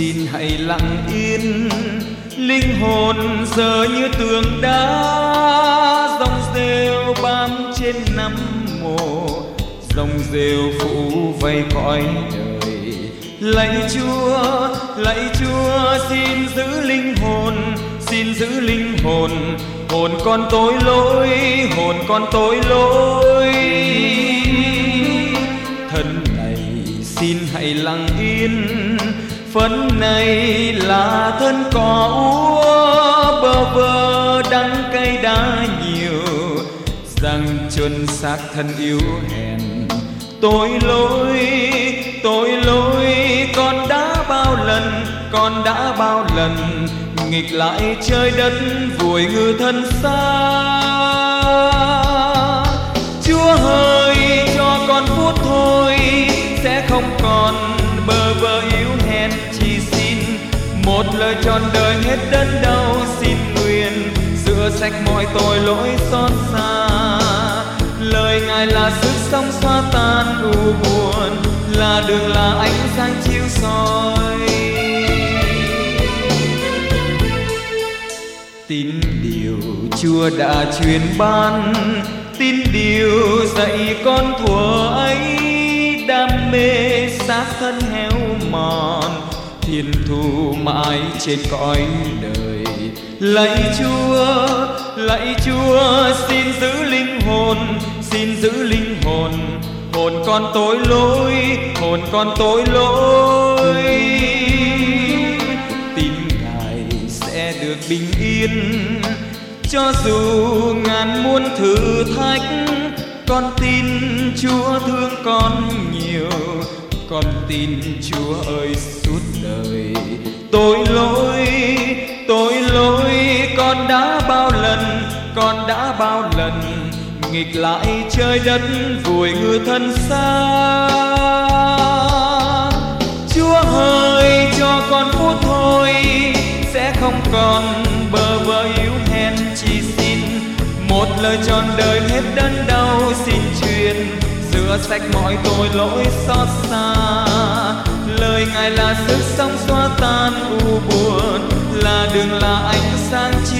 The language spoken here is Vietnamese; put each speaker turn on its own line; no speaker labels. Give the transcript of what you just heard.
xin hãy lặng yên. Linh hồn giờ như tường đá, dòng rêu bám trên năm mồ. Dòng rêu phủ vây cõi đời. Lạy chúa lạy chúa, xin giữ linh hồn, xin giữ linh hồn. Hồn con tối lỗi, hồn con tối lỗi. Thân này xin hãy lặng yên phấn này là thân cỏ úa, bơ vơ đắng cay đã nhiều. Rằng chân xác thân yếu hèn tội lỗi tội lỗi, con đã bao lần, con đã bao lần, nghịch lại trời đất, vùi ngư thân xa một lời trọn đời hết đớn đau, xin nguyện rửa sạch mọi tội lỗi xót xa. Lời ngài là sức sống xóa tan u buồn, là đường là ánh sáng chiếu soi. Tin điều chúa đã truyền ban, tin điều dạy con thuở ấy, đam mê xác thân héo mòn thiên thu mãi trên cõi đời. Lạy chúa lạy chúa, xin giữ linh hồn, xin giữ linh hồn. Hồn con tối lỗi, hồn con tối lỗi. Tin ngài sẽ được bình yên. Cho dù ngàn muôn thử thách, con tin chúa thương con nhiều con tin chúa ơi, suốt đời. Tội lỗi tội lỗi, con đã bao lần, con đã bao lần nghịch lại trời đất vùi ngư thân xa. Chúa ơi, cho con phút thôi, sẽ không còn bơ vơ yếu hèn, chỉ xin một lời trọn đời hết đớn đau xin truyền rửa sạch mọi tội lỗi xót xa. Lời ngài là sức sống xóa tan u buồn, là đường là ánh sáng chiếu